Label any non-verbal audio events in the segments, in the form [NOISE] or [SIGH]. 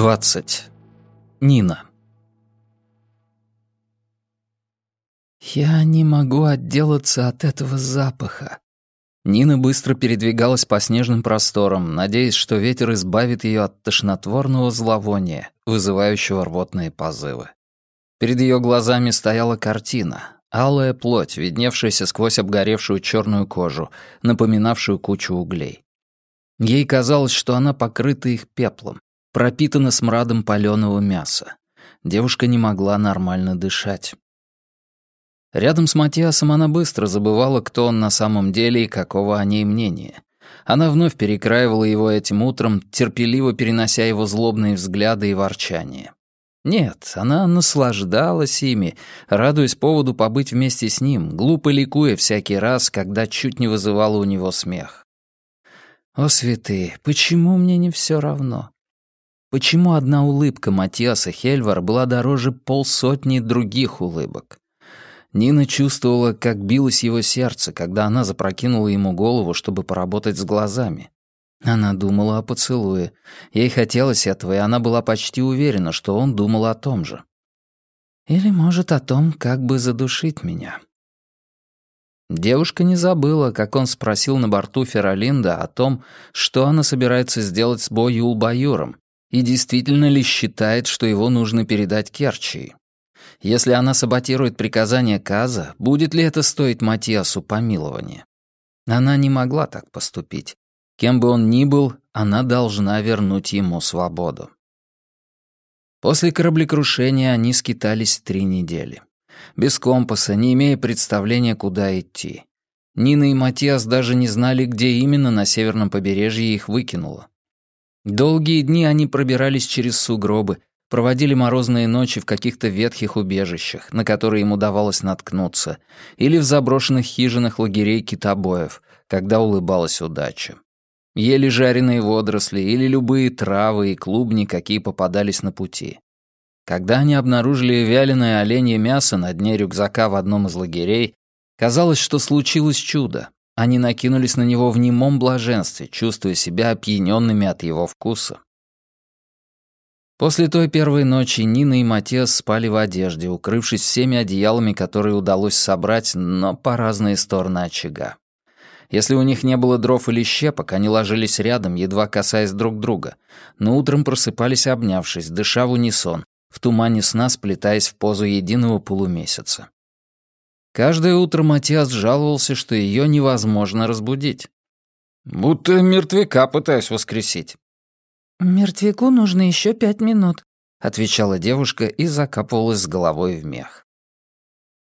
20. Нина. «Я не могу отделаться от этого запаха». Нина быстро передвигалась по снежным просторам, надеясь, что ветер избавит ее от тошнотворного зловония, вызывающего рвотные позывы. Перед ее глазами стояла картина, алая плоть, видневшаяся сквозь обгоревшую черную кожу, напоминавшую кучу углей. Ей казалось, что она покрыта их пеплом, пропитана смрадом паленого мяса. Девушка не могла нормально дышать. Рядом с Матиасом она быстро забывала, кто он на самом деле и какого о ней мнения. Она вновь перекраивала его этим утром, терпеливо перенося его злобные взгляды и ворчание. Нет, она наслаждалась ими, радуясь поводу побыть вместе с ним, глупо ликуя всякий раз, когда чуть не вызывала у него смех. «О, святые, почему мне не все равно? Почему одна улыбка Матиаса Хельвар была дороже полсотни других улыбок? Нина чувствовала, как билось его сердце, когда она запрокинула ему голову, чтобы поработать с глазами. Она думала о поцелуе. Ей хотелось этого, и она была почти уверена, что он думал о том же. Или, может, о том, как бы задушить меня. Девушка не забыла, как он спросил на борту Феролинда о том, что она собирается сделать с Бо Юлбаюром, и действительно ли считает, что его нужно передать Керчи. Если она саботирует приказание Каза, будет ли это стоить Матиасу помилования? Она не могла так поступить. Кем бы он ни был, она должна вернуть ему свободу. После кораблекрушения они скитались три недели. Без компаса, не имея представления, куда идти. Нина и Матиас даже не знали, где именно на северном побережье их выкинуло. Долгие дни они пробирались через сугробы, проводили морозные ночи в каких-то ветхих убежищах, на которые им удавалось наткнуться, или в заброшенных хижинах лагерей китобоев, когда улыбалась удача. Ели жареные водоросли или любые травы и клубни, какие попадались на пути. Когда они обнаружили вяленое оленье мясо на дне рюкзака в одном из лагерей, казалось, что случилось чудо. Они накинулись на него в немом блаженстве, чувствуя себя опьяненными от его вкуса. После той первой ночи Нина и Матиас спали в одежде, укрывшись всеми одеялами, которые удалось собрать, но по разные стороны очага. Если у них не было дров или щепок, они ложились рядом, едва касаясь друг друга, но утром просыпались обнявшись, дыша в унисон, в тумане сна сплетаясь в позу единого полумесяца. Каждое утро Матиас жаловался, что ее невозможно разбудить. «Будто мертвяка пытаюсь воскресить». «Мертвяку нужно еще пять минут», — отвечала девушка и закапывалась с головой в мех.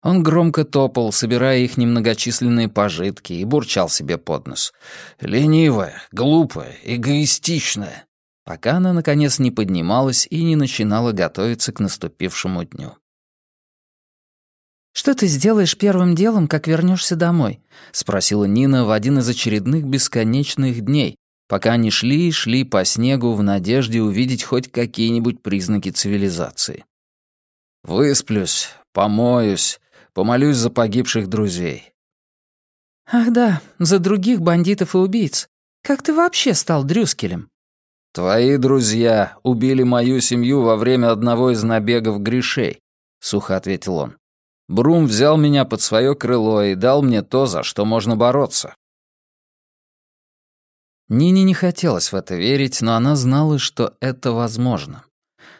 Он громко топал, собирая их немногочисленные пожитки, и бурчал себе под нос. «Ленивая, глупая, эгоистичная», пока она, наконец, не поднималась и не начинала готовиться к наступившему дню. «Что ты сделаешь первым делом, как вернешься домой?» — спросила Нина в один из очередных бесконечных дней, пока они шли и шли по снегу в надежде увидеть хоть какие-нибудь признаки цивилизации. «Высплюсь, помоюсь, помолюсь за погибших друзей». «Ах да, за других бандитов и убийц. Как ты вообще стал Дрюскелем?» «Твои друзья убили мою семью во время одного из набегов грешей», — сухо ответил он. Брум взял меня под свое крыло и дал мне то, за что можно бороться. Нине не хотелось в это верить, но она знала, что это возможно.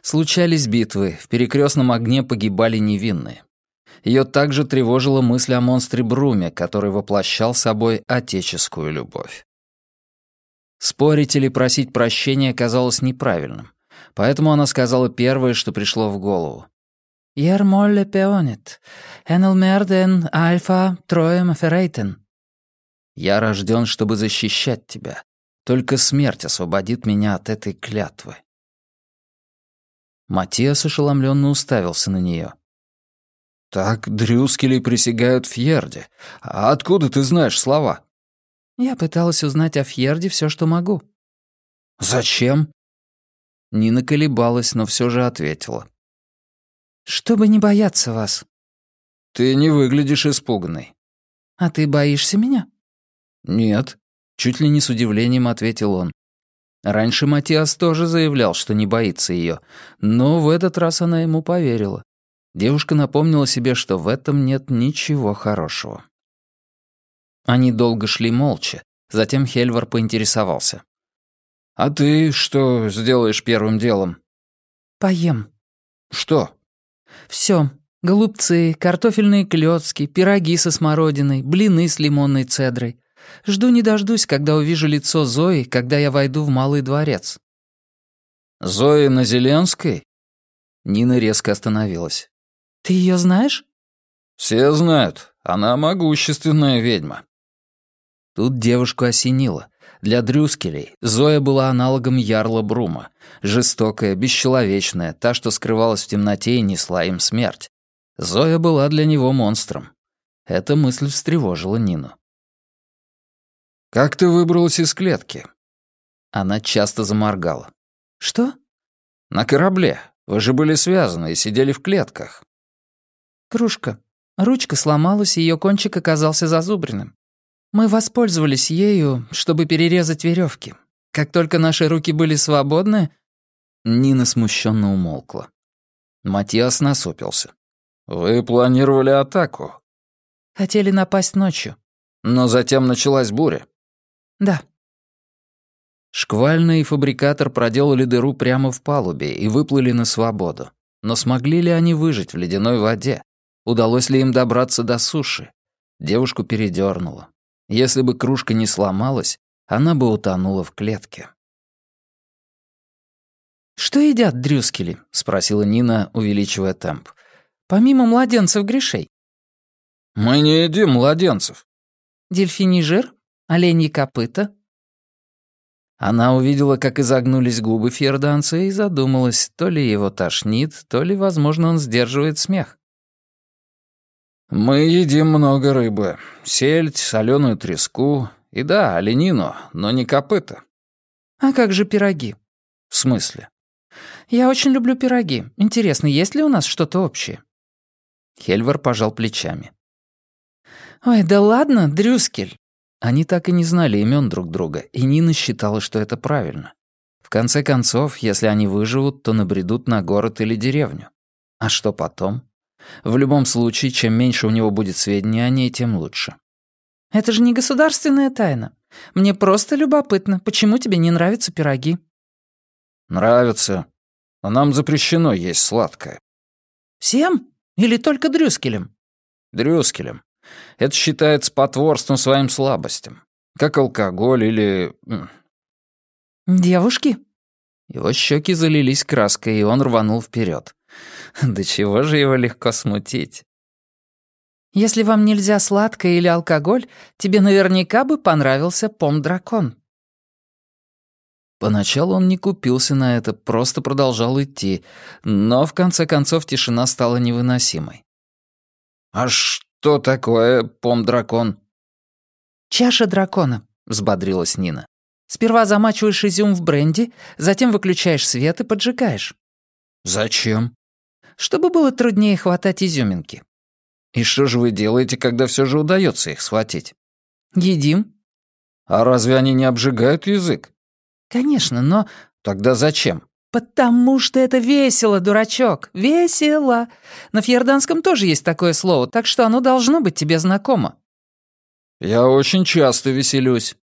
Случались битвы, в перекрестном огне погибали невинные. Ее также тревожила мысль о монстре Бруме, который воплощал собой отеческую любовь. Спорить или просить прощения казалось неправильным, поэтому она сказала первое, что пришло в голову. «Ер молле пеонет, энел мерден альфа троем аферейтен». «Я рожден, чтобы защищать тебя. Только смерть освободит меня от этой клятвы». Матиас ошеломленно уставился на нее. «Так дрюскели присягают Фьерде. А откуда ты знаешь слова?» «Я пыталась узнать о Фьерде все, что могу». «Зачем?» Нина колебалась, но все же ответила. «Чтобы не бояться вас». «Ты не выглядишь испуганной». «А ты боишься меня?» «Нет», — чуть ли не с удивлением ответил он. Раньше Матиас тоже заявлял, что не боится ее, но в этот раз она ему поверила. Девушка напомнила себе, что в этом нет ничего хорошего. Они долго шли молча, затем Хельвар поинтересовался. «А ты что сделаешь первым делом?» «Поем». «Что?» «Всё. Голубцы, картофельные клёцки, пироги со смородиной, блины с лимонной цедрой. Жду не дождусь, когда увижу лицо Зои, когда я войду в Малый дворец». «Зои на Зеленской?» Нина резко остановилась. «Ты её знаешь?» «Все знают. Она могущественная ведьма». Тут девушку осенило. Для Дрюскелей Зоя была аналогом Ярла Брума. Жестокая, бесчеловечная, та, что скрывалась в темноте и несла им смерть. Зоя была для него монстром. Эта мысль встревожила Нину. «Как ты выбралась из клетки?» Она часто заморгала. «Что?» «На корабле. Вы же были связаны и сидели в клетках». «Кружка. Ручка сломалась, и ее кончик оказался зазубренным. Мы воспользовались ею, чтобы перерезать веревки. Как только наши руки были свободны...» Нина смущенно умолкла. Матиас насупился. «Вы планировали атаку?» «Хотели напасть ночью». «Но затем началась буря». «Да». Шквальный и фабрикатор проделали дыру прямо в палубе и выплыли на свободу. Но смогли ли они выжить в ледяной воде? Удалось ли им добраться до суши? Девушку передернуло. Если бы кружка не сломалась, она бы утонула в клетке. «Что едят дрюскели?» — спросила Нина, увеличивая темп. «Помимо младенцев грешей». «Мы не едим младенцев». «Дельфиний жир? Оленьи копыта?» Она увидела, как изогнулись губы фьерданца и задумалась, то ли его тошнит, то ли, возможно, он сдерживает смех. «Мы едим много рыбы. Сельдь, соленую треску и, да, оленину, но не копыта». «А как же пироги?» «В смысле?» «Я очень люблю пироги. Интересно, есть ли у нас что-то общее?» Хельвар пожал плечами. «Ой, да ладно, Дрюскель». Они так и не знали имен друг друга, и Нина считала, что это правильно. В конце концов, если они выживут, то набредут на город или деревню. А что потом? В любом случае, чем меньше у него будет сведений о ней, тем лучше. «Это же не государственная тайна. Мне просто любопытно, почему тебе не нравятся пироги?» «Нравятся. Но нам запрещено есть сладкое». «Всем? Или только Дрюскелем?» «Дрюскелем. Это считается потворством своим слабостям. Как алкоголь или...» «Девушки?» Его щеки залились краской, и он рванул вперед. [LAUGHS] До чего же его легко смутить? Если вам нельзя сладкое или алкоголь, тебе наверняка бы понравился пом-дракон. Поначалу он не купился на это, просто продолжал идти, но в конце концов тишина стала невыносимой. «А что такое пом-дракон?» «Чаша дракона», — взбодрилась Нина. «Сперва замачиваешь изюм в бренди, затем выключаешь свет и поджигаешь». «Зачем?» Чтобы было труднее хватать изюминки. И что же вы делаете, когда все же удается их схватить? Едим. А разве они не обжигают язык? Конечно, но... Тогда зачем? «Потому что это весело, дурачок, весело. На фьерданском тоже есть такое слово, так что оно должно быть тебе знакомо». «Я очень часто веселюсь».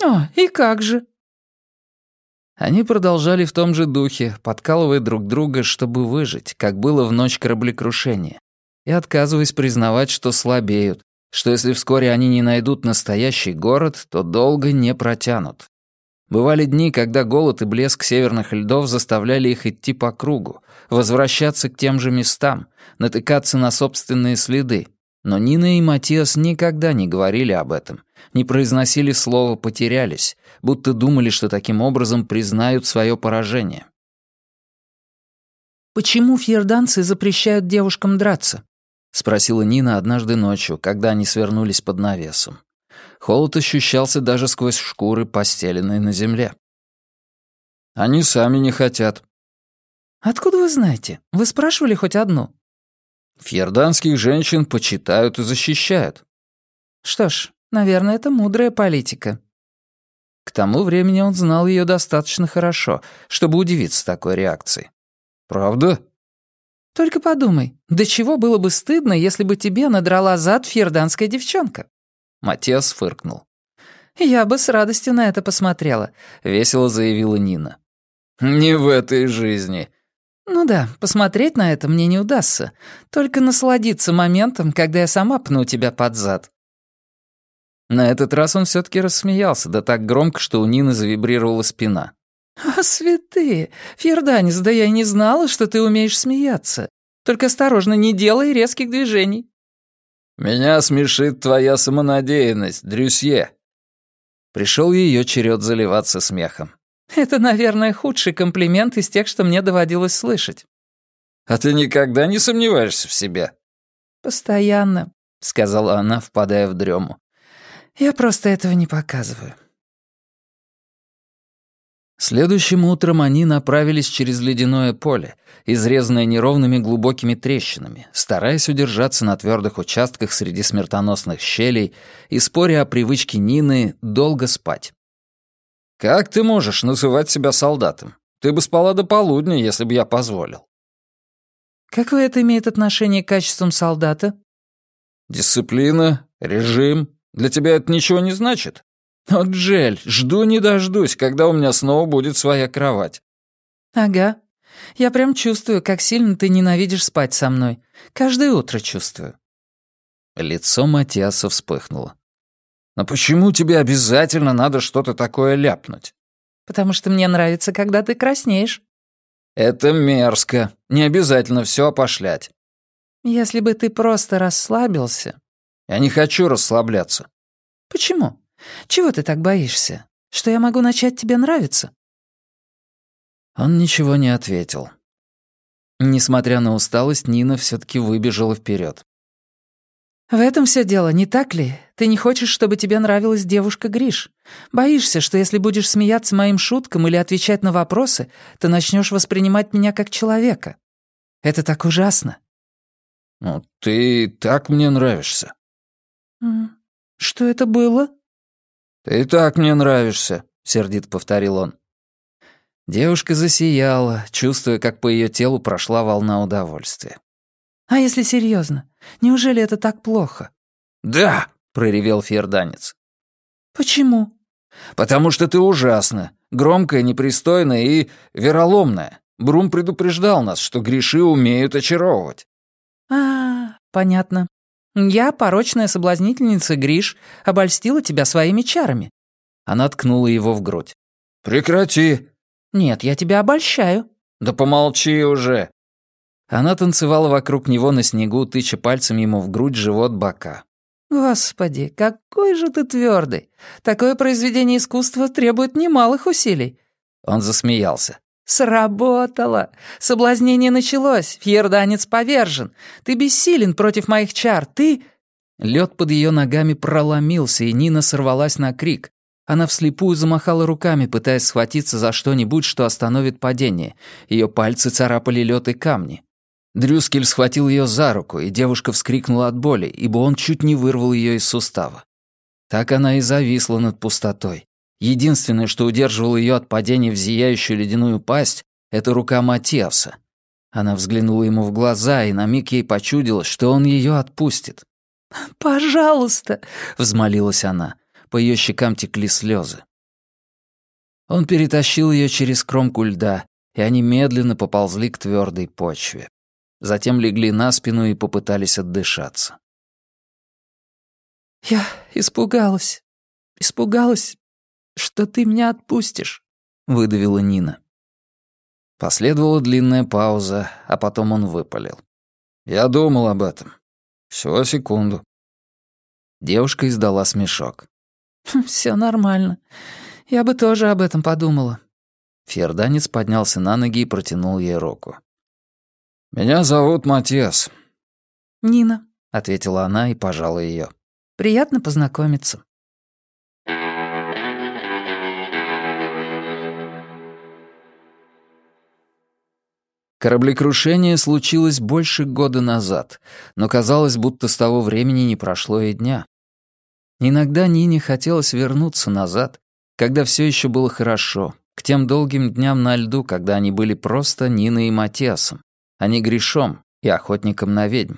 «О, и как же?» Они продолжали в том же духе, подкалывая друг друга, чтобы выжить, как было в ночь кораблекрушения, и отказываясь признавать, что слабеют, что если вскоре они не найдут настоящий город, то долго не протянут. Бывали дни, когда голод и блеск северных льдов заставляли их идти по кругу, возвращаться к тем же местам, натыкаться на собственные следы. Но Нина и Матиас никогда не говорили об этом, не произносили слово «потерялись», будто думали, что таким образом признают свое поражение. «Почему фьерданцы запрещают девушкам драться?» — спросила Нина однажды ночью, когда они свернулись под навесом. Холод ощущался даже сквозь шкуры, постеленные на земле. «Они сами не хотят». «Откуда вы знаете? Вы спрашивали хоть одну?» «Фьерданских женщин почитают и защищают». «Что ж, наверное, это мудрая политика». К тому времени он знал ее достаточно хорошо, чтобы удивиться такой реакцией. «Правда?» «Только подумай, до чего было бы стыдно, если бы тебе надрала зад фьерданская девчонка?» Матиас фыркнул. «Я бы с радостью на это посмотрела», — весело заявила Нина. «Не в этой жизни». «Ну да, посмотреть на это мне не удастся. Только насладиться моментом, когда я сама пну тебя под зад». На этот раз он все таки рассмеялся, да так громко, что у Нины завибрировала спина. «О, святые! Фьерданис, да я и не знала, что ты умеешь смеяться. Только осторожно, не делай резких движений». «Меня смешит твоя самонадеянность, Дрюсье». Пришел ее черед заливаться смехом. «Это, наверное, худший комплимент из тех, что мне доводилось слышать». «А ты никогда не сомневаешься в себе?» «Постоянно», — сказала она, впадая в дрему. «Я просто этого не показываю». Следующим утром они направились через ледяное поле, изрезанное неровными глубокими трещинами, стараясь удержаться на твердых участках среди смертоносных щелей и споря о привычке Нины долго спать. «Как ты можешь называть себя солдатом? Ты бы спала до полудня, если бы я позволил». «Какое это имеет отношение к качествам солдата?» «Дисциплина, режим. Для тебя это ничего не значит?» «О, Джель, жду не дождусь, когда у меня снова будет своя кровать». «Ага. Я прям чувствую, как сильно ты ненавидишь спать со мной. Каждое утро чувствую». Лицо Матиаса вспыхнуло. «Но почему тебе обязательно надо что-то такое ляпнуть?» «Потому что мне нравится, когда ты краснеешь». «Это мерзко. Не обязательно все опошлять». «Если бы ты просто расслабился...» «Я не хочу расслабляться». «Почему?» Чего ты так боишься? Что я могу начать тебе нравиться?» Он ничего не ответил. Несмотря на усталость, Нина все таки выбежала вперед. «В этом все дело, не так ли? Ты не хочешь, чтобы тебе нравилась девушка Гриш. Боишься, что если будешь смеяться моим шуткам или отвечать на вопросы, то начнешь воспринимать меня как человека. Это так ужасно». «Ну, ты так мне нравишься». «Что это было?» «Ты и так мне нравишься», — сердито повторил он. Девушка засияла, чувствуя, как по ее телу прошла волна удовольствия. «А если серьезно, неужели это так плохо?» «Да», — проревел ферданец. «Почему?» «Потому что ты ужасна, громкая, непристойная и вероломная. Брум предупреждал нас, что греши умеют очаровывать». «А, понятно. «Я, порочная соблазнительница Гриш, обольстила тебя своими чарами». Она ткнула его в грудь. «Прекрати!» «Нет, я тебя обольщаю». «Да помолчи уже!» Она танцевала вокруг него на снегу, тыча пальцем ему в грудь, живот, бока. «Господи, какой же ты твердый! Такое произведение искусства требует немалых усилий!» Он засмеялся. «Сработало! Соблазнение началось, фьерданец повержен. Ты бессилен против моих чар, ты...» Лед под ее ногами проломился, и Нина сорвалась на крик. Она вслепую замахала руками, пытаясь схватиться за что-нибудь, что остановит падение. Ее пальцы царапали лед и камни. Дрюскель схватил ее за руку, и девушка вскрикнула от боли, ибо он чуть не вырвал ее из сустава. Так она и зависла над пустотой. Единственное, что удерживало ее от падения в зияющую ледяную пасть, это рука Матиаса. Она взглянула ему в глаза, и на миг ей почудилось, что он ее отпустит. «Пожалуйста!» — взмолилась она. По ее щекам текли слезы. Он перетащил ее через кромку льда, и они медленно поползли к твердой почве. Затем легли на спину и попытались отдышаться. «Я испугалась, испугалась что ты меня отпустишь», — выдавила Нина. Последовала длинная пауза, а потом он выпалил. «Я думал об этом. Всего секунду». Девушка издала смешок. «Хм, «Все нормально. Я бы тоже об этом подумала». Ферданец поднялся на ноги и протянул ей руку. «Меня зовут Матиас». «Нина», — ответила она и пожала ее. «Приятно познакомиться». Кораблекрушение случилось больше года назад, но казалось, будто с того времени не прошло и дня. Иногда Нине хотелось вернуться назад когда все еще было хорошо, к тем долгим дням на льду, когда они были просто Ниной и Матиасом, а не Гришом и охотником на ведьм.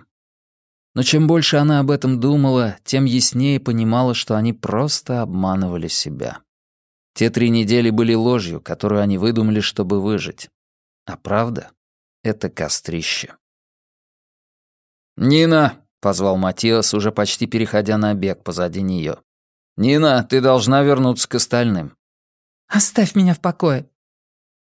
Но чем больше она об этом думала, тем яснее понимала, что они просто обманывали себя. Те три недели были ложью, которую они выдумали, чтобы выжить. А правда — это кострище. «Нина!» — позвал Матиас, уже почти переходя на бег позади нее. «Нина, ты должна вернуться к остальным». «Оставь меня в покое».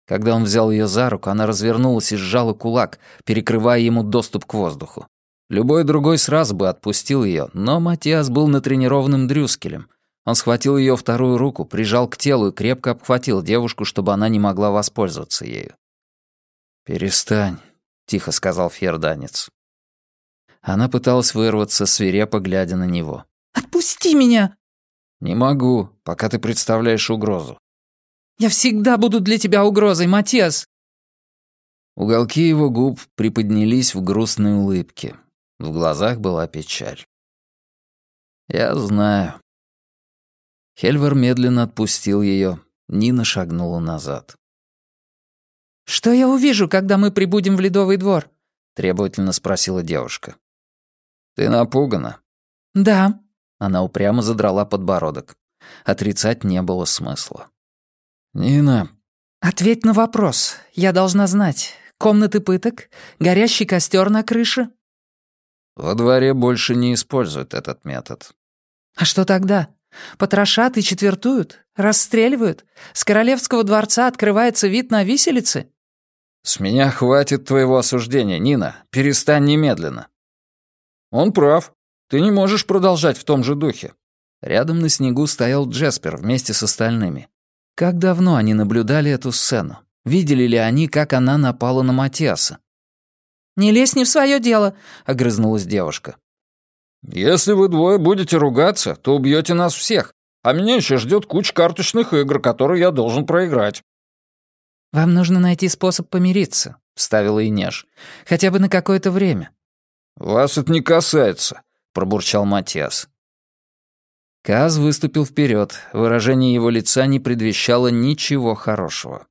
Когда он взял ее за руку, она развернулась и сжала кулак, перекрывая ему доступ к воздуху. Любой другой сразу бы отпустил ее, но Матиас был натренированным дрюскелем. Он схватил ее вторую руку, прижал к телу и крепко обхватил девушку, чтобы она не могла воспользоваться ею. «Перестань», — тихо сказал фьерданец. Она пыталась вырваться, свирепо глядя на него. «Отпусти меня!» «Не могу, пока ты представляешь угрозу». «Я всегда буду для тебя угрозой, Матиас!» Уголки его губ приподнялись в грустной улыбке. В глазах была печаль. «Я знаю». Хельвар медленно отпустил ее. Нина шагнула назад. «Что я увижу, когда мы прибудем в Ледовый двор?» — требовательно спросила девушка. «Ты напугана?» «Да». Она упрямо задрала подбородок. Отрицать не было смысла. «Нина...» «Ответь на вопрос. Я должна знать. Комнаты пыток? Горящий костер на крыше?» «Во дворе больше не используют этот метод». «А что тогда? Потрошат и четвертуют? Расстреливают? С королевского дворца открывается вид на виселицы?» «С меня хватит твоего осуждения, Нина. Перестань немедленно». «Он прав. Ты не можешь продолжать в том же духе». Рядом на снегу стоял Джеспер вместе с остальными. Как давно они наблюдали эту сцену? Видели ли они, как она напала на Матиаса? «Не лезь не в свое дело», — огрызнулась девушка. «Если вы двое будете ругаться, то убьете нас всех, а меня еще ждет куча карточных игр, которые я должен проиграть». «Вам нужно найти способ помириться», — вставила Инеж. «Хотя бы на какое-то время. «Вас это не касается», — пробурчал Матиас. Каз выступил вперед. Выражение его лица не предвещало ничего хорошего.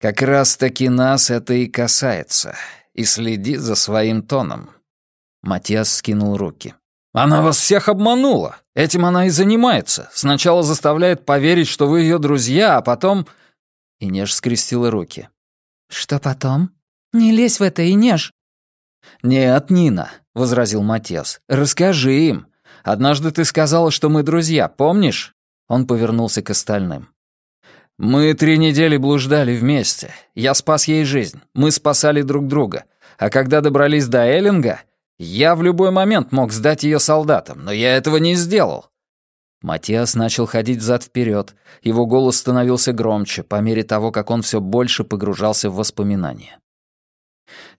«Как раз-таки нас это и касается. И следи за своим тоном». Матиас скинул руки. «Она вас всех обманула. Этим она и занимается. Сначала заставляет поверить, что вы ее друзья, а потом...» Инеж скрестила руки. «Что потом? Не лезь в это, Инеж!» «Нет, Нина», — возразил Матиас, — «расскажи им. Однажды ты сказала, что мы друзья, помнишь?» Он повернулся к остальным. «Мы три недели блуждали вместе. Я спас ей жизнь. Мы спасали друг друга. А когда добрались до Эллинга, я в любой момент мог сдать ее солдатам, но я этого не сделал». Матиас начал ходить взад-вперед. Его голос становился громче по мере того, как он все больше погружался в воспоминания.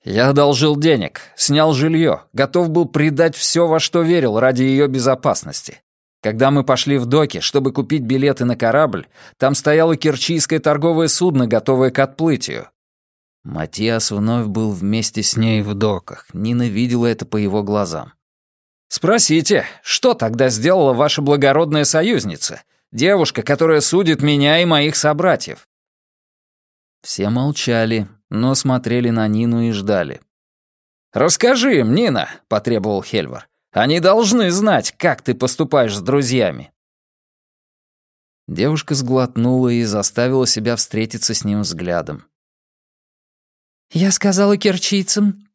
Я одолжил денег, снял жилье, готов был предать все, во что верил, ради ее безопасности. Когда мы пошли в доки, чтобы купить билеты на корабль, там стояло керчийское торговое судно, готовое к отплытию. Матиас вновь был вместе с ней в доках. Нина видела это по его глазам. «Спросите, что тогда сделала ваша благородная союзница? Девушка, которая судит меня и моих собратьев?» Все молчали, но смотрели на Нину и ждали. «Расскажи им, Нина», — потребовал Хельвар. «Они должны знать, как ты поступаешь с друзьями». Девушка сглотнула и заставила себя встретиться с ним взглядом. «Я сказала керчийцам,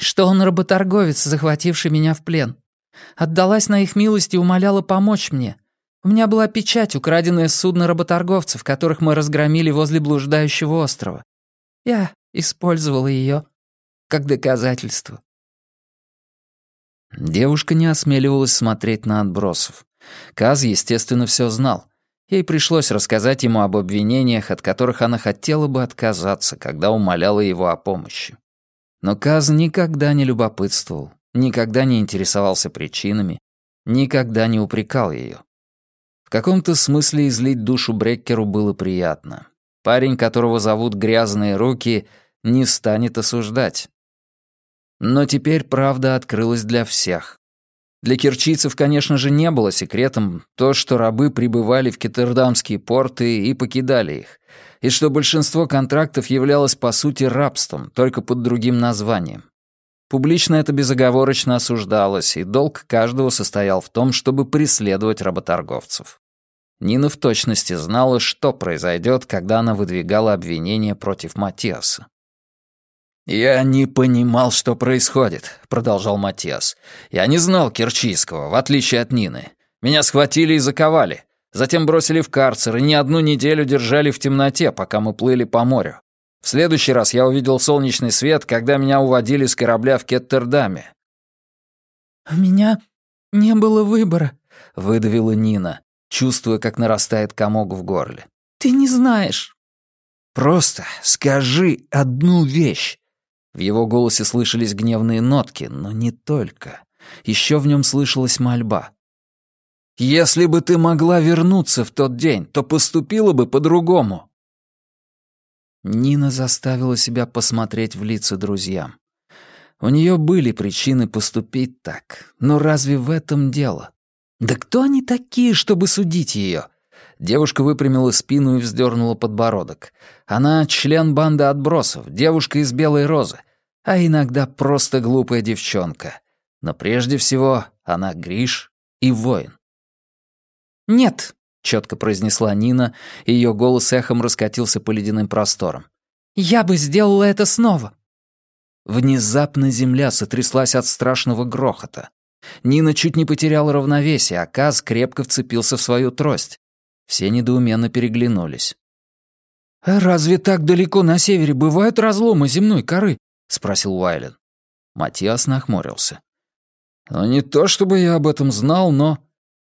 что он работорговец, захвативший меня в плен. Отдалась на их милость и умоляла помочь мне. У меня была печать, украденная с судна работорговцев, которых мы разгромили возле блуждающего острова. Я использовала ее как доказательство. Девушка не осмеливалась смотреть на отбросов. Каз, естественно, все знал. Ей пришлось рассказать ему об обвинениях, от которых она хотела бы отказаться, когда умоляла его о помощи. Но Каз никогда не любопытствовал, никогда не интересовался причинами, никогда не упрекал ее. В каком-то смысле излить душу Бреккеру было приятно. Парень, которого зовут Грязные руки, не станет осуждать. Но теперь правда открылась для всех. Для кирчийцев, конечно же, не было секретом то, что рабы прибывали в кеттердамские порты и покидали их, и что большинство контрактов являлось по сути рабством, только под другим названием. Публично это безоговорочно осуждалось, и долг каждого состоял в том, чтобы преследовать работорговцев. Нина в точности знала, что произойдет, когда она выдвигала обвинения против Матиаса. «Я не понимал, что происходит», — продолжал Матиас. «Я не знал Керчийского, в отличие от Нины. Меня схватили и заковали. Затем бросили в карцер и не одну неделю держали в темноте, пока мы плыли по морю. В следующий раз я увидел солнечный свет, когда меня уводили с корабля в Кеттердаме». «У меня не было выбора», — выдавила Нина, чувствуя, как нарастает комок в горле. «Ты не знаешь». «Просто скажи одну вещь». В его голосе слышались гневные нотки, но не только. Еще в нем слышалась мольба. «Если бы ты могла вернуться в тот день, то поступила бы по-другому». Нина заставила себя посмотреть в лица друзьям. У нее были причины поступить так, но разве в этом дело? Да кто они такие, чтобы судить ее? Девушка выпрямила спину и вздернула подбородок. Она член банды отбросов, девушка из Белой Розы, а иногда просто глупая девчонка. Но прежде всего она Гриш и воин. «Нет», четко произнесла Нина, и ее голос эхом раскатился по ледяным просторам. «Я бы сделала это снова». Внезапно земля сотряслась от страшного грохота. Нина чуть не потеряла равновесие, а Каз крепко вцепился в свою трость. Все недоуменно переглянулись. «Разве так далеко на севере бывают разломы земной коры?» — спросил Уайлен. Матиас нахмурился. «Ну, не то чтобы я об этом знал, но...»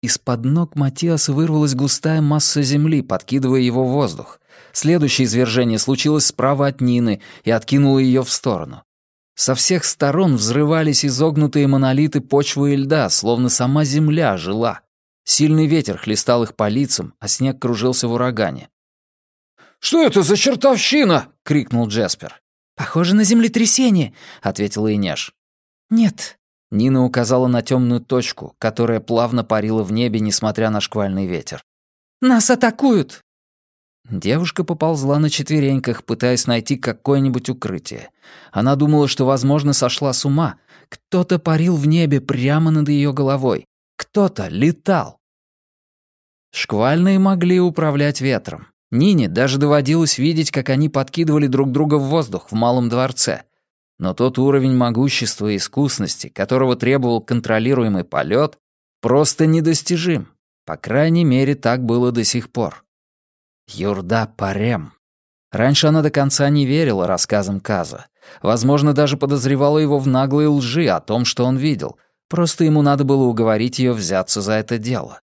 Из-под ног Матиаса вырвалась густая масса земли, подкидывая его в воздух. Следующее извержение случилось справа от Нины и откинуло ее в сторону. Со всех сторон взрывались изогнутые монолиты почвы и льда, словно сама земля жила. Сильный ветер хлестал их по лицам, а снег кружился в урагане. «Что это за чертовщина?» — крикнул Джеспер. «Похоже на землетрясение», — ответила Инеш. «Нет, Нина указала на темную точку, которая плавно парила в небе, несмотря на шквальный ветер. «Нас атакуют!» Девушка поползла на четвереньках, пытаясь найти какое-нибудь укрытие. Она думала, что, возможно, сошла с ума. Кто-то парил в небе прямо над ее головой. Кто-то летал. Шквальные могли управлять ветром. Нине даже доводилось видеть, как они подкидывали друг друга в воздух в малом дворце. Но тот уровень могущества и искусности, которого требовал контролируемый полет, просто недостижим. По крайней мере, так было до сих пор. Юрда Парем. Раньше она до конца не верила рассказам Каза. Возможно, даже подозревала его в наглой лжи о том, что он видел. Просто ему надо было уговорить ее взяться за это дело.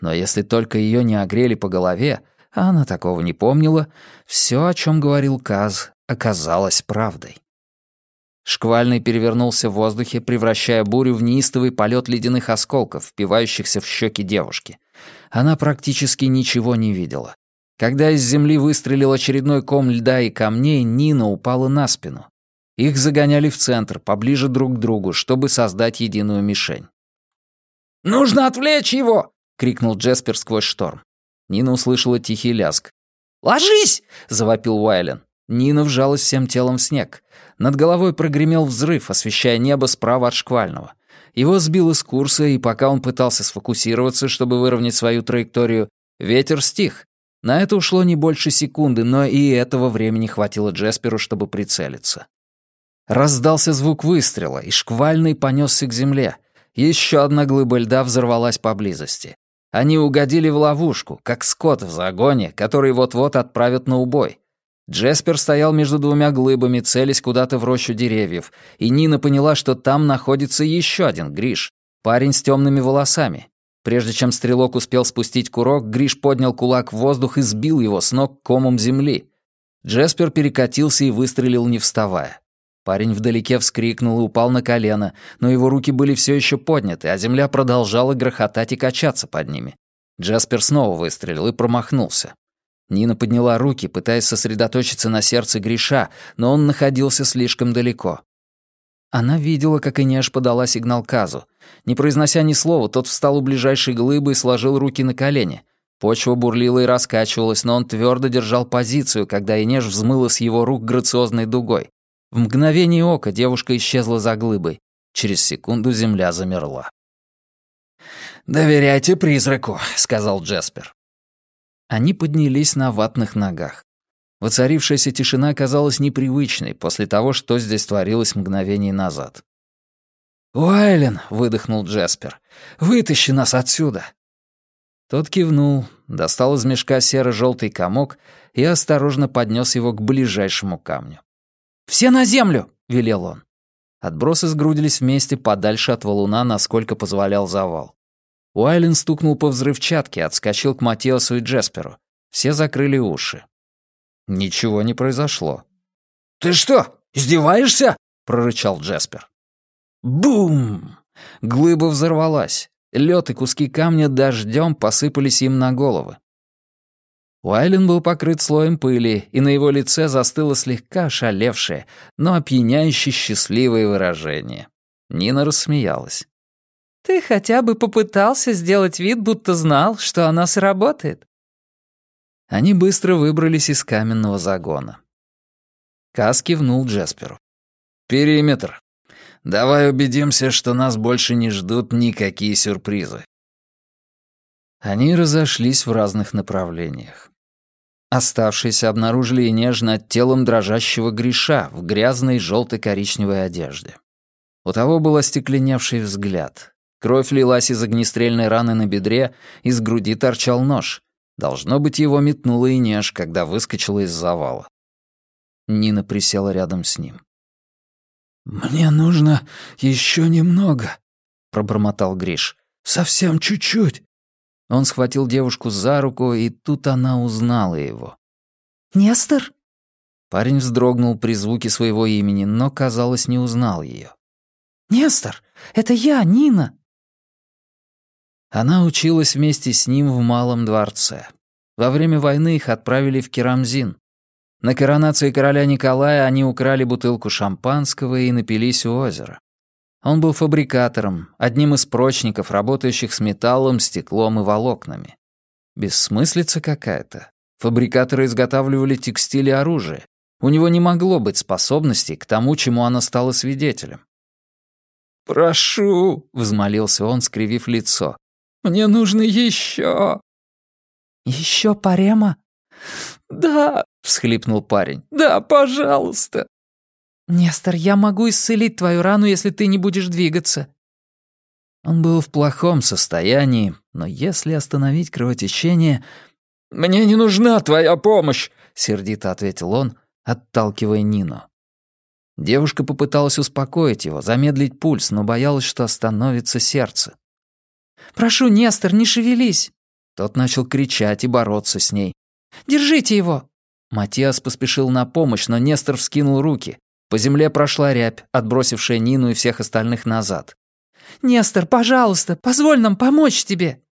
Но если только ее не огрели по голове, а она такого не помнила, все, о чем говорил Каз, оказалось правдой. Шквальный перевернулся в воздухе, превращая бурю в неистовый полет ледяных осколков, впивающихся в щеки девушки. Она практически ничего не видела. Когда из земли выстрелил очередной ком льда и камней, Нина упала на спину. Их загоняли в центр, поближе друг к другу, чтобы создать единую мишень. «Нужно отвлечь его!» — крикнул Джеспер сквозь шторм. Нина услышала тихий ляск. «Ложись!» — завопил Уайлен. Нина вжалась всем телом в снег. Над головой прогремел взрыв, освещая небо справа от шквального. Его сбило с курса, и пока он пытался сфокусироваться, чтобы выровнять свою траекторию, ветер стих. На это ушло не больше секунды, но и этого времени хватило Джесперу, чтобы прицелиться. Раздался звук выстрела, и шквальный понесся к земле. Еще одна глыба льда взорвалась поблизости. Они угодили в ловушку, как скот в загоне, который вот-вот отправят на убой. Джеспер стоял между двумя глыбами, целясь куда-то в рощу деревьев, и Нина поняла, что там находится еще один Гриш, парень с темными волосами. Прежде чем стрелок успел спустить курок, Гриш поднял кулак в воздух и сбил его с ног комом земли. Джеспер перекатился и выстрелил, не вставая. Парень вдалеке вскрикнул и упал на колено, но его руки были все еще подняты, а земля продолжала грохотать и качаться под ними. Джаспер снова выстрелил и промахнулся. Нина подняла руки, пытаясь сосредоточиться на сердце Гриша, но он находился слишком далеко. Она видела, как Инеш подала сигнал Казу. Не произнося ни слова, тот встал у ближайшей глыбы и сложил руки на колени. Почва бурлила и раскачивалась, но он твердо держал позицию, когда Инеш взмыла с его рук грациозной дугой. В мгновение ока девушка исчезла за глыбой. Через секунду земля замерла. «Доверяйте призраку», — сказал Джеспер. Они поднялись на ватных ногах. Воцарившаяся тишина казалась непривычной после того, что здесь творилось мгновение назад. «Уайлен», — выдохнул Джеспер, — «вытащи нас отсюда». Тот кивнул, достал из мешка серо-желтый комок и осторожно поднес его к ближайшему камню. «Все на землю!» — велел он. Отбросы сгрудились вместе подальше от валуна, насколько позволял завал. Уайлен стукнул по взрывчатке, отскочил к Матеосу и Джесперу. Все закрыли уши. Ничего не произошло. «Ты что, издеваешься?» — прорычал Джеспер. Бум! Глыба взорвалась. Лед и куски камня дождем посыпались им на головы. Уайлен был покрыт слоем пыли, и на его лице застыло слегка ошалевшее, но опьяняюще счастливое выражение. Нина рассмеялась. «Ты хотя бы попытался сделать вид, будто знал, что она сработает». Они быстро выбрались из каменного загона. Кас кивнул Джасперу. «Периметр. Давай убедимся, что нас больше не ждут никакие сюрпризы». Они разошлись в разных направлениях. Оставшиеся обнаружили Инеж над телом дрожащего Гриша в грязной желто-коричневой одежде. У того был остекленевший взгляд. Кровь лилась из огнестрельной раны на бедре, из груди торчал нож. Должно быть, его метнула Инеж, когда выскочила из завала. Нина присела рядом с ним. «Мне нужно еще немного», — пробормотал Гриш. «Совсем чуть-чуть». Он схватил девушку за руку, и тут она узнала его. «Нестор?» Парень вздрогнул при звуке своего имени, но, казалось, не узнал ее. «Нестор, это я, Нина!» Она училась вместе с ним в Малом дворце. Во время войны их отправили в Керамзин. На коронации короля Николая они украли бутылку шампанского и напились у озера. Он был фабрикатором, одним из прочников, работающих с металлом, стеклом и волокнами. Бессмыслица какая-то. Фабрикаторы изготавливали текстиль и оружие. У него не могло быть способностей к тому, чему она стала свидетелем. «Прошу», — взмолился он, скривив лицо. «Мне нужно еще». «Еще парема?» «Да», — всхлипнул парень. «Да, пожалуйста». «Нестор, я могу исцелить твою рану, если ты не будешь двигаться». Он был в плохом состоянии, но если остановить кровотечение... «Мне не нужна твоя помощь», — сердито ответил он, отталкивая Нину. Девушка попыталась успокоить его, замедлить пульс, но боялась, что остановится сердце. «Прошу, Нестор, не шевелись!» Тот начал кричать и бороться с ней. «Держите его!» Матиас поспешил на помощь, но Нестор вскинул руки. По земле прошла рябь, отбросившая Нину и всех остальных назад. «Нестор, пожалуйста, позволь нам помочь тебе!»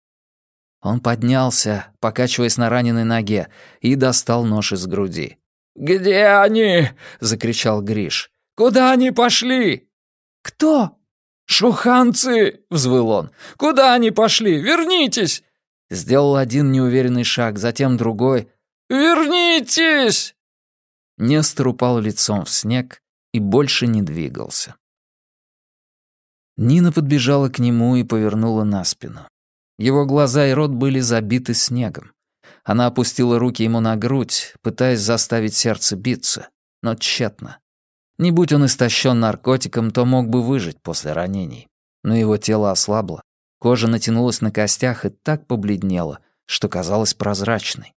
Он поднялся, покачиваясь на раненой ноге, и достал нож из груди. «Где они?» — закричал Гриш. «Куда они пошли?» «Кто?» «Шуханцы!» — взвыл он. «Куда они пошли? Вернитесь!» Сделал один неуверенный шаг, затем другой. «Вернитесь!» Нестор упал лицом в снег и больше не двигался. Нина подбежала к нему и повернула на спину. Его глаза и рот были забиты снегом. Она опустила руки ему на грудь, пытаясь заставить сердце биться, но тщетно. Не будь он истощен наркотиком, то мог бы выжить после ранений. Но его тело ослабло, кожа натянулась на костях и так побледнела, что казалась прозрачной.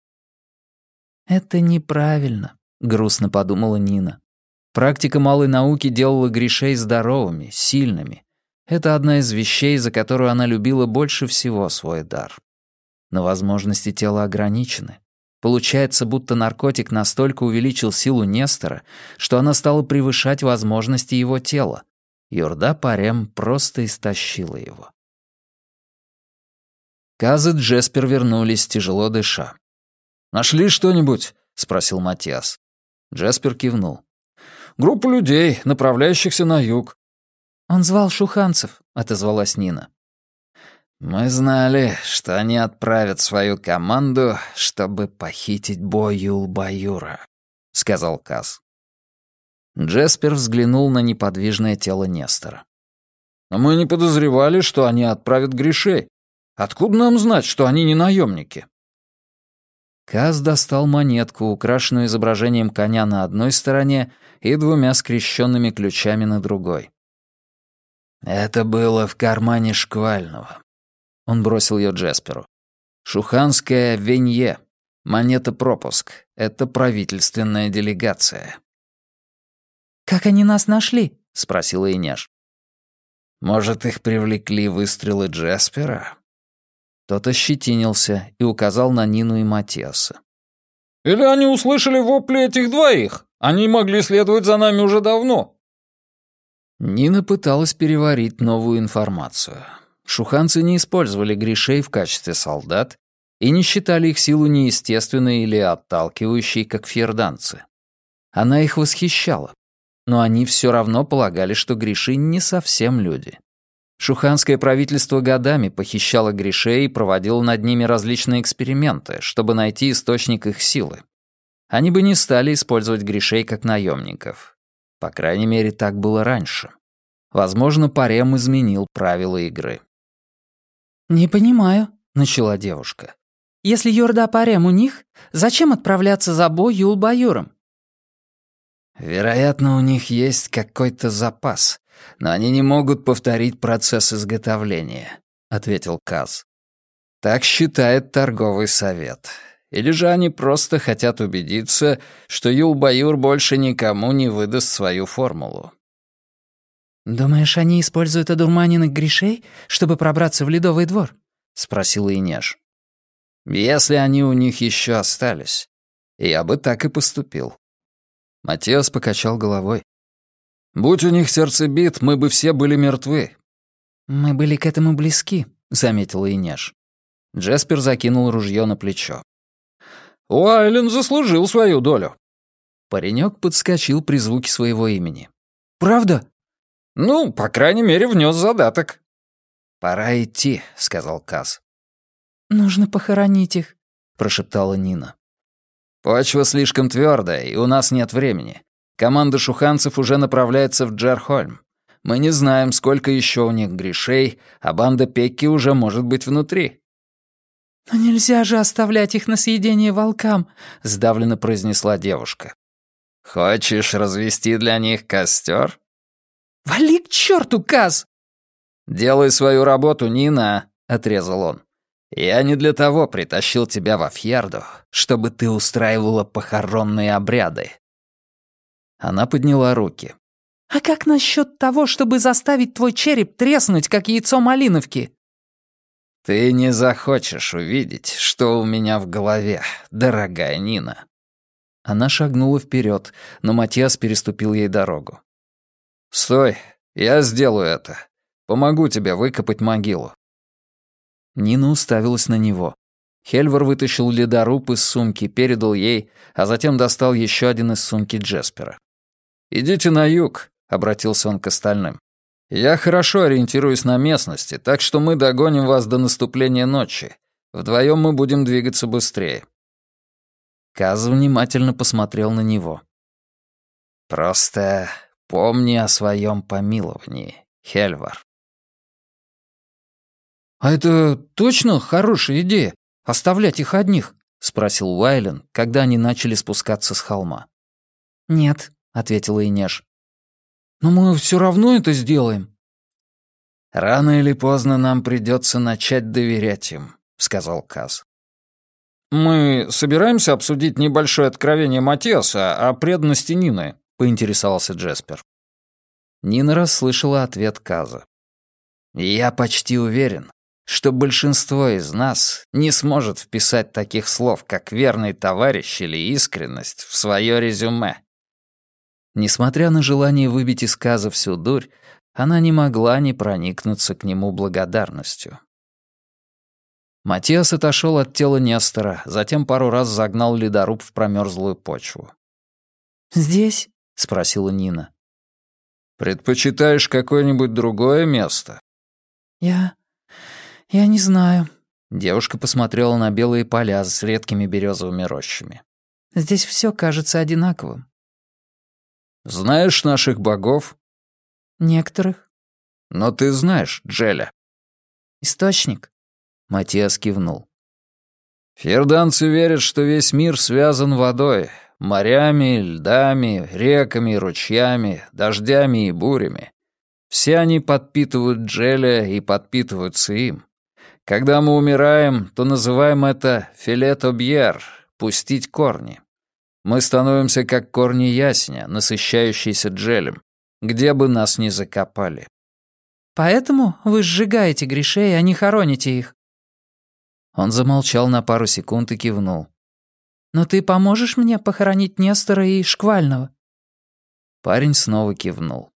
«Это неправильно», — грустно подумала Нина. Практика малой науки делала грешей здоровыми, сильными. Это одна из вещей, за которую она любила больше всего свой дар. Но возможности тела ограничены. Получается, будто наркотик настолько увеличил силу Нестора, что она стала превышать возможности его тела. Юрда Парем просто истощила его. Каз и Джеспер вернулись, тяжело дыша. «Нашли что-нибудь?» — спросил Матиас. Джеспер кивнул. «Группа людей, направляющихся на юг. «Он звал шуханцев», — отозвалась Нина. «Мы знали, что они отправят свою команду, чтобы похитить Боюл-Баюра», — сказал Каз. Джеспер взглянул на неподвижное тело Нестора. «Мы не подозревали, что они отправят грешей. Откуда нам знать, что они не наемники?» Каз достал монетку, украшенную изображением коня на одной стороне и двумя скрещенными ключами на другой. «Это было в кармане шквального. Он бросил ее Джесперу. «Шуханская Венье. Монета-пропуск. Это правительственная делегация». «Как они нас нашли?» — спросила Инеш. «Может, их привлекли выстрелы Джеспера?» Тот ощетинился и указал на Нину и Матиаса. «Или они услышали вопли этих двоих? Они могли следовать за нами уже давно». Нина пыталась переварить новую информацию. Шуханцы не использовали грешей в качестве солдат и не считали их силу неестественной или отталкивающей, как фьерданцы. Она их восхищала, но они все равно полагали, что греши не совсем люди. Шуханское правительство годами похищало грешей и проводило над ними различные эксперименты, чтобы найти источник их силы. Они бы не стали использовать грешей как наемников. По крайней мере, так было раньше. Возможно, Парем изменил правила игры. «Не понимаю», — начала девушка. «Если Йорда Парем у них, зачем отправляться за бой Юлбаюром?» «Вероятно, у них есть какой-то запас, но они не могут повторить процесс изготовления», — ответил Каз. «Так считает торговый совет. Или же они просто хотят убедиться, что Юлбаюр больше никому не выдаст свою формулу. «Думаешь, они используют одурманенных грешей, чтобы пробраться в Ледовый двор?» — спросила Инеш. «Если они у них еще остались, я бы так и поступил». Матеос покачал головой. «Будь у них сердцебит, мы бы все были мертвы». «Мы были к этому близки», — заметила Инеш. Джеспер закинул ружье на плечо. «Уайлен заслужил свою долю». Паренек подскочил при звуке своего имени. «Правда?» «Ну, по крайней мере, внес задаток». «Пора идти», — сказал Каз. «Нужно похоронить их», — прошептала Нина. «Почва слишком твердая, и у нас нет времени. Команда шуханцев уже направляется в Джерхольм. Мы не знаем, сколько еще у них грешей, а банда Пекки уже может быть внутри». «Но нельзя же оставлять их на съедение волкам», — сдавленно произнесла девушка. «Хочешь развести для них костер?» «Вали к черту, Каз!» «Делай свою работу, Нина», — отрезал он. «Я не для того притащил тебя во Фьярду, чтобы ты устраивала похоронные обряды». Она подняла руки. «А как насчет того, чтобы заставить твой череп треснуть, как яйцо малиновки?» «Ты не захочешь увидеть, что у меня в голове, дорогая Нина». Она шагнула вперед, но Матиас переступил ей дорогу. «Стой, я сделаю это. Помогу тебе выкопать могилу». Нина уставилась на него. Хельвар вытащил ледоруб из сумки, передал ей, а затем достал еще один из сумки Джеспера. «Идите на юг», — обратился он к остальным. «Я хорошо ориентируюсь на местности, так что мы догоним вас до наступления ночи. Вдвоем мы будем двигаться быстрее». Каз внимательно посмотрел на него. «Просто Помни о своем помиловании, Хельвар. «А это точно хорошая идея? Оставлять их одних?» — спросил Уайлен, когда они начали спускаться с холма. «Нет», — ответила Инеш. «Но мы все равно это сделаем». «Рано или поздно нам придется начать доверять им», — сказал Каз. «Мы собираемся обсудить небольшое откровение Матиаса о преданности Нины?» поинтересовался Джеспер. Нина расслышала ответ Каза. «Я почти уверен, что большинство из нас не сможет вписать таких слов, как «верный товарищ» или «искренность» в свое резюме». Несмотря на желание выбить из Каза всю дурь, она не могла не проникнуться к нему благодарностью. Матиас отошел от тела Нестора, затем пару раз загнал ледоруб в промерзлую почву. «Здесь?» — спросила Нина. «Предпочитаешь какое-нибудь другое место?» «Я... я не знаю». Девушка посмотрела на белые поля с редкими березовыми рощами. «Здесь все кажется одинаковым». «Знаешь наших богов?» «Некоторых». «Но ты знаешь Джеля». «Источник?» Матиас кивнул. Ферданцы верят, что весь мир связан водой, морями, льдами, реками, ручьями, дождями и бурями. Все они подпитывают Джеля и подпитываются им. Когда мы умираем, то называем это «филет-обьер» — «пустить корни». Мы становимся как корни ясня, насыщающиеся джелем, где бы нас ни закопали. «Поэтому вы сжигаете грешей, а не хороните их?» Он замолчал на пару секунд и кивнул. «Но ты поможешь мне похоронить Нестора и Шквального?» Парень снова кивнул.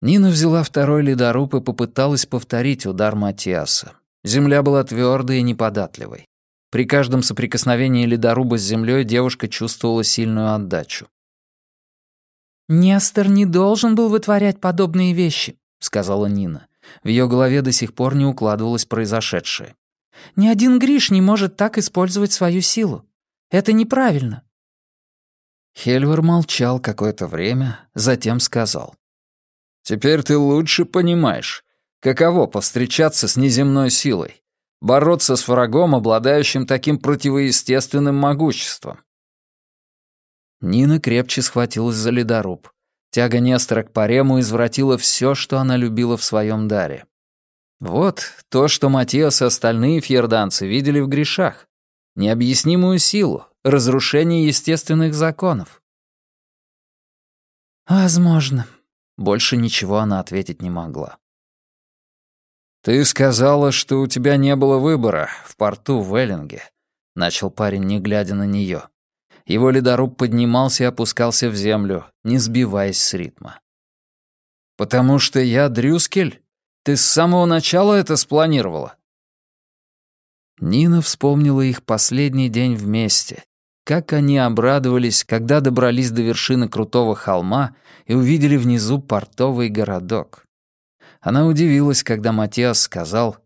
Нина взяла второй ледоруб и попыталась повторить удар Матиаса. Земля была твердой и неподатливой. При каждом соприкосновении ледоруба с землей девушка чувствовала сильную отдачу. «Нестор не должен был вытворять подобные вещи», — сказала Нина. В ее голове до сих пор не укладывалось произошедшее. Ни один Гриш не может так использовать свою силу. Это неправильно». Хельвар молчал какое-то время, затем сказал. «Теперь ты лучше понимаешь, каково повстречаться с неземной силой, бороться с врагом, обладающим таким противоестественным могуществом». Нина крепче схватилась за ледоруб. Тяга Нестора к Парему извратила все, что она любила в своем даре. Вот то, что Матиас и остальные фьерданцы видели в грешах. Необъяснимую силу, разрушение естественных законов. «Возможно». Больше ничего она ответить не могла. «Ты сказала, что у тебя не было выбора в порту в Эллинге», — начал парень, не глядя на нее. Его ледоруб поднимался и опускался в землю, не сбиваясь с ритма. «Потому что я Дрюскель?» Ты с самого начала это спланировала?» Нина вспомнила их последний день вместе. Как они обрадовались, когда добрались до вершины крутого холма и увидели внизу портовый городок. Она удивилась, когда Матиас сказал,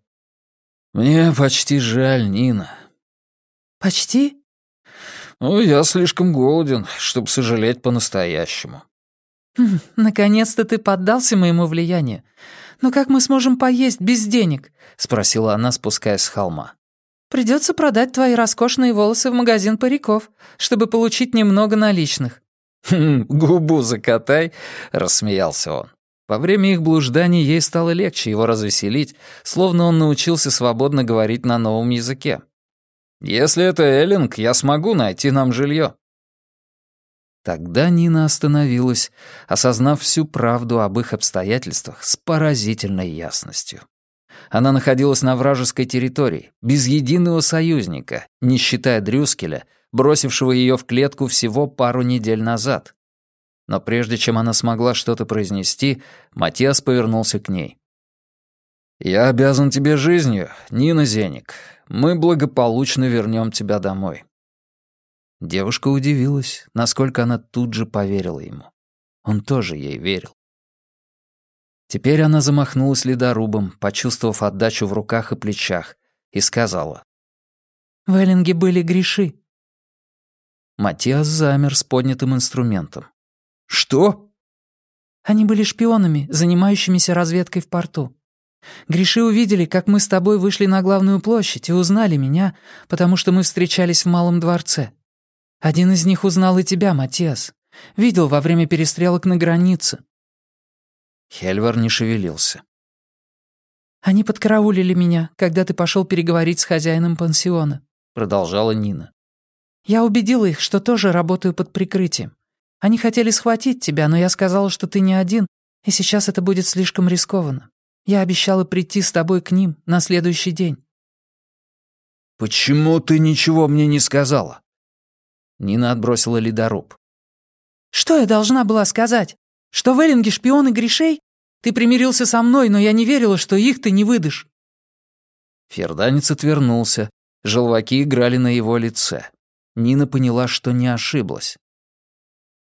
«Мне почти жаль, Нина». «Почти?» «Ну, я слишком голоден, чтобы сожалеть по-настоящему». Хм, «Наконец-то ты поддался моему влиянию. «Но как мы сможем поесть без денег?» — спросила она, спускаясь с холма. «Придется продать твои роскошные волосы в магазин париков, чтобы получить немного наличных». «Хм, губу закатай», — рассмеялся он. Во время их блужданий ей стало легче его развеселить, словно он научился свободно говорить на новом языке. «Если это Эллинг, я смогу найти нам жилье». Тогда Нина остановилась, осознав всю правду об их обстоятельствах с поразительной ясностью. Она находилась на вражеской территории, без единого союзника, не считая Дрюскеля, бросившего ее в клетку всего пару недель назад. Но прежде чем она смогла что-то произнести, Матиас повернулся к ней. «Я обязан тебе жизнью, Нина Зеник. Мы благополучно вернем тебя домой. Девушка удивилась, насколько она тут же поверила ему. Он тоже ей верил. Теперь она замахнулась ледорубом, почувствовав отдачу в руках и плечах, и сказала. «В Эллинге были греши». Матиас замер с поднятым инструментом. «Что?» «Они были шпионами, занимающимися разведкой в порту. Гриши увидели, как мы с тобой вышли на главную площадь и узнали меня, потому что мы встречались в Малом дворце. Один из них узнал и тебя, Матиас. Видел во время перестрелок на границе». Хельвар не шевелился. «Они подкараулили меня, когда ты пошел переговорить с хозяином пансиона», — продолжала Нина. «Я убедила их, что тоже работаю под прикрытием. Они хотели схватить тебя, но я сказала, что ты не один, и сейчас это будет слишком рискованно. Я обещала прийти с тобой к ним на следующий день». «Почему ты ничего мне не сказала?» Нина отбросила ледоруб. «Что я должна была сказать? Что в Эллинге шпионы грешей? Ты примирился со мной, но я не верила, что их ты не выдашь». Ферданец отвернулся. Желваки играли на его лице. Нина поняла, что не ошиблась.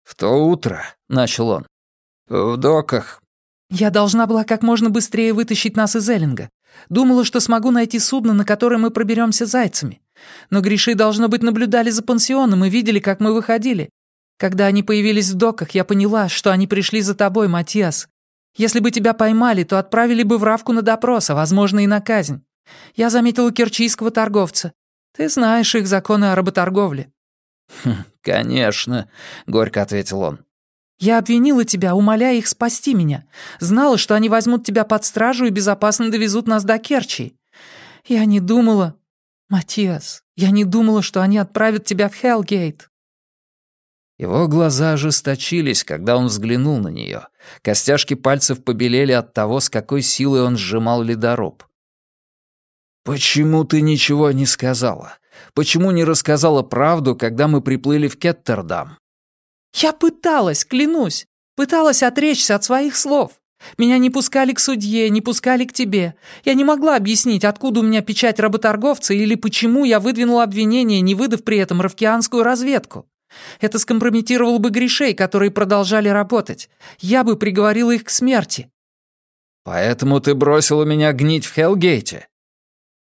«В то утро», — начал он, — В доках». «Я должна была как можно быстрее вытащить нас из Эллинга. Думала, что смогу найти судно, на которое мы проберемся зайцами. Но греши, должно быть, наблюдали за пансионом и видели, как мы выходили. Когда они появились в доках, я поняла, что они пришли за тобой, Матиас. Если бы тебя поймали, то отправили бы в Равку на допрос, а, возможно, и на казнь. Я заметила керчийского торговца. Ты знаешь их законы о работорговле». «Хм, «Конечно», — горько ответил он. «Я обвинила тебя, умоляя их спасти меня. Знала, что они возьмут тебя под стражу и безопасно довезут нас до Керчи. Я не думала... Матиас, я не думала, что они отправят тебя в Хелгейт». Его глаза ожесточились, когда он взглянул на нее. Костяшки пальцев побелели от того, с какой силой он сжимал ледоруб. «Почему ты ничего не сказала? Почему не рассказала правду, когда мы приплыли в Кеттердам?» «Я пыталась, клянусь. Пыталась отречься от своих слов. Меня не пускали к судье, не пускали к тебе. Я не могла объяснить, откуда у меня печать работорговца или почему я выдвинула обвинение, не выдав при этом равкианскую разведку. Это скомпрометировало бы грешей, которые продолжали работать. Я бы приговорила их к смерти». «Поэтому ты бросила меня гнить в Хелгейте?»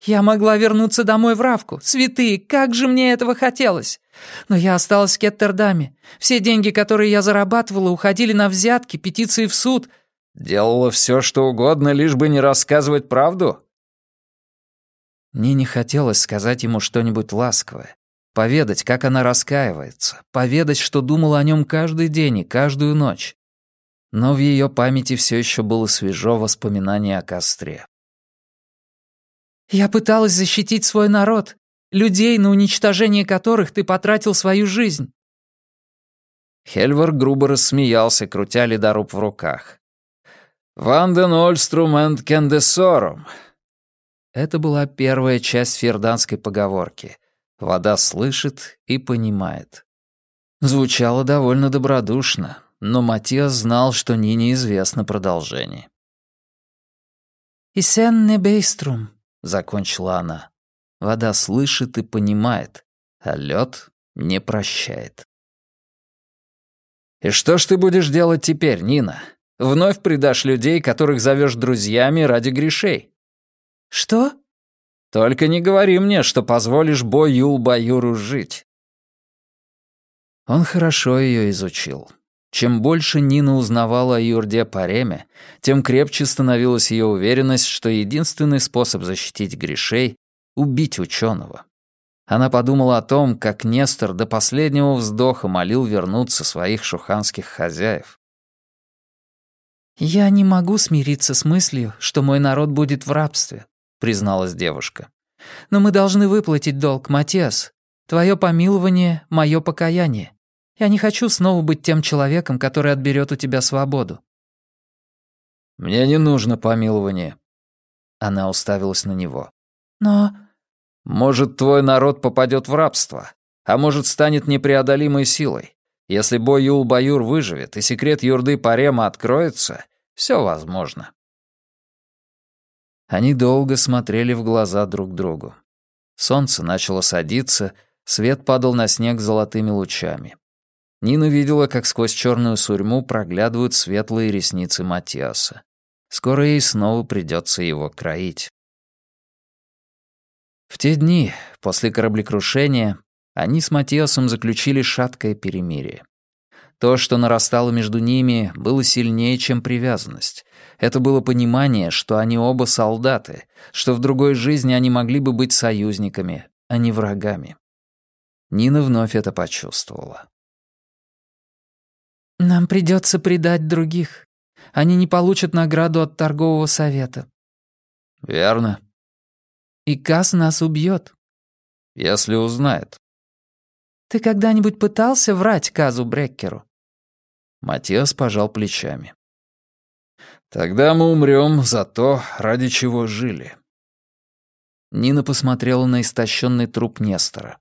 «Я могла вернуться домой в Равку. Святые, как же мне этого хотелось! Но я осталась в Кеттердаме. Все деньги, которые я зарабатывала, уходили на взятки, петиции в суд». «Делала все, что угодно, лишь бы не рассказывать правду?» Мне не хотелось сказать ему что-нибудь ласковое, Поведать, как она раскаивается. Поведать, что думала о нем каждый день и каждую ночь. Но в ее памяти все еще было свежо воспоминание о костре. «Я пыталась защитить свой народ, людей, на уничтожение которых ты потратил свою жизнь». Хельвар грубо рассмеялся, крутя ледоруб в руках. «Ванден Ольструм энд Кендесорум». Это была первая часть ферданской поговорки — Вода слышит и понимает. Звучало довольно добродушно, но Матиас знал, что Нине известно продолжение. «Исен небейструм», — закончила она. Вода слышит и понимает, а лед не прощает. «И что ж ты будешь делать теперь, Нина? Вновь предашь людей, которых зовешь друзьями ради грешей?» «Что?» Только не говори мне, что позволишь Бо Юл-Баюру жить». Он хорошо ее изучил. Чем больше Нина узнавала о Юрде Пареме, тем крепче становилась ее уверенность, что единственный способ защитить грешей — убить ученого. Она подумала о том, как Нестор до последнего вздоха молил вернуться своих шуханских хозяев. «Я не могу смириться с мыслью, что мой народ будет в рабстве», — призналась девушка. «Но мы должны выплатить долг, Матиас. Твое помилование — мое покаяние. Я не хочу снова быть тем человеком, который отберет у тебя свободу». «Мне не нужно помилование». Она уставилась на него. «Но...» «Может, твой народ попадет в рабство, а может, станет непреодолимой силой. Если бой Юл-Баюр выживет и секрет Юрды Парема откроется, все возможно». Они долго смотрели в глаза друг другу. Солнце начало садиться, свет падал на снег золотыми лучами. Нина видела, как сквозь черную сурьму проглядывают светлые ресницы Матиаса. Скоро ей снова придется его кроить. В те дни, после кораблекрушения, они с Матиасом заключили шаткое перемирие. То, что нарастало между ними, было сильнее, чем привязанность. Это было понимание, что они оба солдаты, что в другой жизни они могли бы быть союзниками, а не врагами. Нина вновь это почувствовала. «Нам придется предать других. Они не получат награду от торгового совета». «Верно». «И Кас нас убьет». «Если узнает». «Ты когда-нибудь пытался врать Казу Бреккеру?» Матиас пожал плечами. «Тогда мы умрем за то, ради чего жили». Нина посмотрела на истощенный труп Нестора.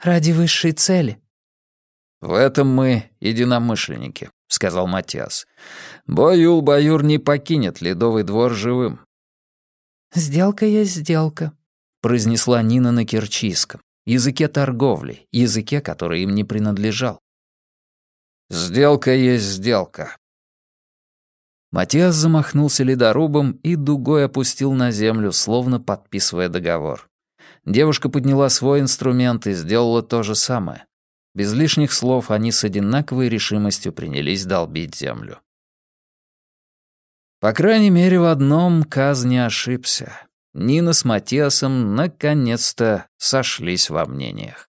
«Ради высшей цели». «В этом мы единомышленники», — сказал Матиас. «Боюл-баюр не покинет Ледовый двор живым». «Сделка есть сделка», — произнесла Нина на керчийском, языке торговли, языке, который им не принадлежал. «Сделка есть сделка», Матиас замахнулся ледорубом и дугой опустил на землю, словно подписывая договор. Девушка подняла свой инструмент и сделала то же самое. Без лишних слов они с одинаковой решимостью принялись долбить землю. По крайней мере, в одном Каз не ошибся. Нина с Матиасом наконец-то сошлись во мнениях.